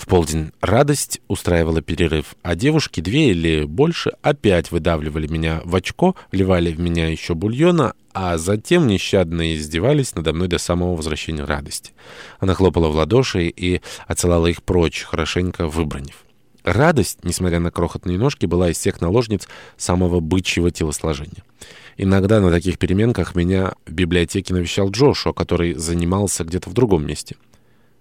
В полдень радость устраивала перерыв, а девушки, две или больше, опять выдавливали меня в очко, вливали в меня еще бульона, а затем нещадно издевались надо мной до самого возвращения радости. Она хлопала в ладоши и отсылала их прочь, хорошенько выбранив. Радость, несмотря на крохотные ножки, была из всех наложниц самого бычьего телосложения. Иногда на таких переменках меня в библиотеке навещал Джошуа, который занимался где-то в другом месте.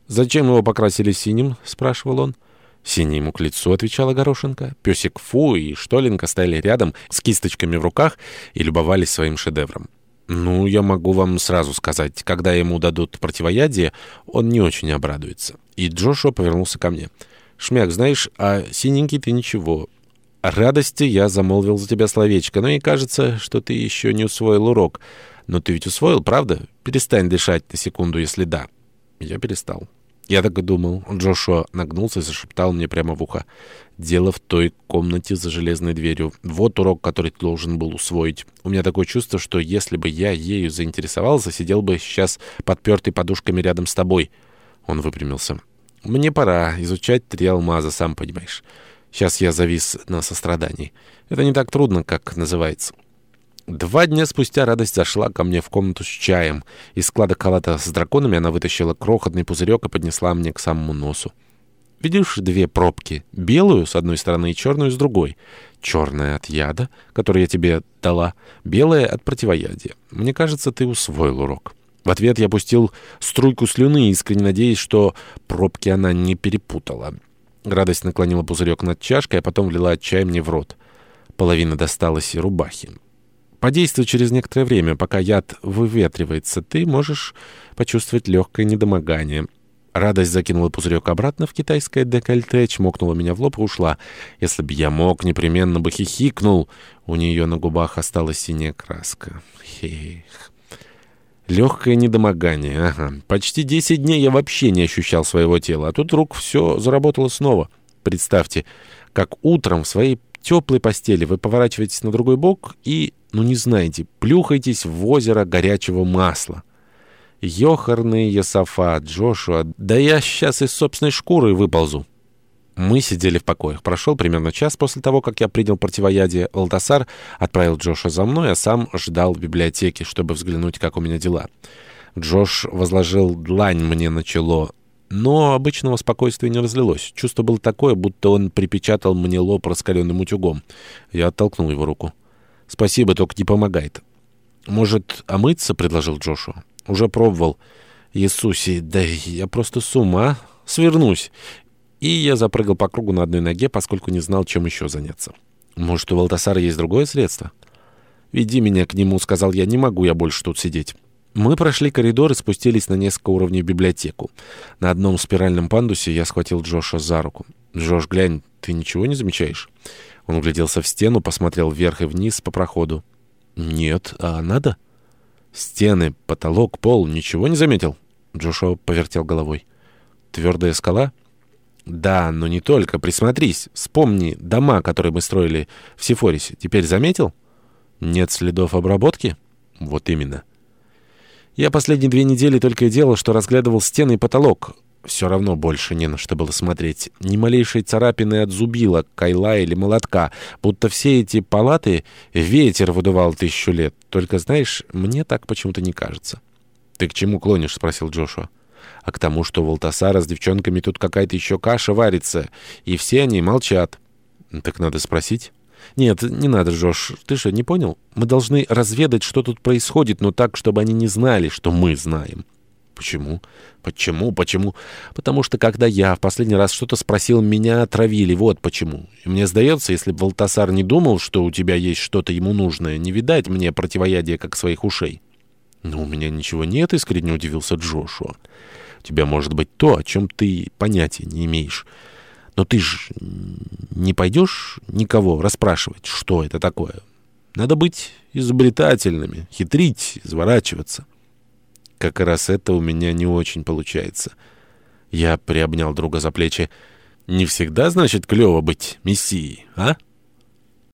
«Зачем его покрасили синим?» — спрашивал он. «Синий ему к лицу», — отвечала Горошенко. Песик Фу и Штолинка стояли рядом с кисточками в руках и любовались своим шедевром. «Ну, я могу вам сразу сказать, когда ему дадут противоядие, он не очень обрадуется». И Джошуа повернулся ко мне. «Шмяк, знаешь, а синенький ты ничего. Радости я замолвил за тебя словечко, но и кажется, что ты еще не усвоил урок. Но ты ведь усвоил, правда? Перестань дышать на секунду, если да». Я перестал. Я так и думал. Джошуа нагнулся и зашептал мне прямо в ухо. Дело в той комнате за железной дверью. Вот урок, который ты должен был усвоить. У меня такое чувство, что если бы я ею заинтересовался, сидел бы сейчас подпертый подушками рядом с тобой. Он выпрямился. Мне пора изучать три алмаза, сам понимаешь. Сейчас я завис на сострадании. Это не так трудно, как называется. Два дня спустя радость зашла ко мне в комнату с чаем. Из склада халата с драконами она вытащила крохотный пузырек и поднесла мне к самому носу. Видишь две пробки? Белую с одной стороны и черную с другой. Черная от яда, который я тебе дала, белая от противоядия. Мне кажется, ты усвоил урок. В ответ я пустил струйку слюны, искренне надеясь, что пробки она не перепутала. Радость наклонила пузырек над чашкой, а потом влила чай мне в рот. Половина досталась и рубахе. Подействуй через некоторое время, пока яд выветривается, ты можешь почувствовать легкое недомогание. Радость закинула пузырек обратно в китайское декольте, чмокнула меня в лоб и ушла. Если бы я мог, непременно бы хихикнул. У нее на губах осталась синяя краска. Хех. Легкое недомогание, ага. Почти 10 дней я вообще не ощущал своего тела, а тут вдруг все заработало снова. Представьте, как утром в своей теплой постели вы поворачиваетесь на другой бок и ну не знаете, плюхайтесь в озеро горячего масла. Йохарный Ясафат, Джошуа, да я сейчас из собственной шкуры выползу. Мы сидели в покоях. Прошел примерно час после того, как я принял противоядие. Валтасар отправил Джоша за мной, а сам ждал в библиотеке, чтобы взглянуть, как у меня дела. Джош возложил длань мне на чело, но обычного спокойствия не разлилось. Чувство было такое, будто он припечатал мне лоб раскаленным утюгом. Я оттолкнул его руку. «Спасибо, только не помогает». «Может, омыться?» — предложил Джошуа. «Уже пробовал». «Иисусе, да я просто с ума свернусь». И я запрыгал по кругу на одной ноге, поскольку не знал, чем еще заняться. «Может, у Валтасара есть другое средство?» «Веди меня к нему», — сказал я. «Не могу я больше тут сидеть». Мы прошли коридор и спустились на несколько уровней в библиотеку. На одном спиральном пандусе я схватил Джоша за руку. «Джош, глянь, ты ничего не замечаешь?» Он угляделся в стену, посмотрел вверх и вниз по проходу. «Нет, а надо?» «Стены, потолок, пол, ничего не заметил?» Джошуа повертел головой. «Твердая скала?» «Да, но не только. Присмотрись. Вспомни дома, которые мы строили в Сифорисе. Теперь заметил?» «Нет следов обработки?» «Вот именно». Я последние две недели только и делал, что разглядывал стены и потолок. Все равно больше не на что было смотреть. Ни малейшей царапины от зубила, кайла или молотка. Будто все эти палаты ветер выдувал тысячу лет. Только, знаешь, мне так почему-то не кажется. «Ты к чему клонишь?» — спросил Джошуа. «А к тому, что у Валтасара с девчонками тут какая-то еще каша варится, и все они молчат». «Так надо спросить». «Нет, не надо, Джош. Ты что, не понял? Мы должны разведать, что тут происходит, но так, чтобы они не знали, что мы знаем». Почему? Почему? Почему? Потому что, когда я в последний раз что-то спросил, меня отравили. Вот почему. И мне сдается, если бы Валтасар не думал, что у тебя есть что-то ему нужное, не видать мне противоядия, как своих ушей. Но у меня ничего нет, искренне удивился Джошуа. У тебя может быть то, о чем ты понятия не имеешь. Но ты же не пойдешь никого расспрашивать, что это такое. Надо быть изобретательными, хитрить, изворачиваться. Как раз это у меня не очень получается. Я приобнял друга за плечи. Не всегда, значит, клево быть мессией, а?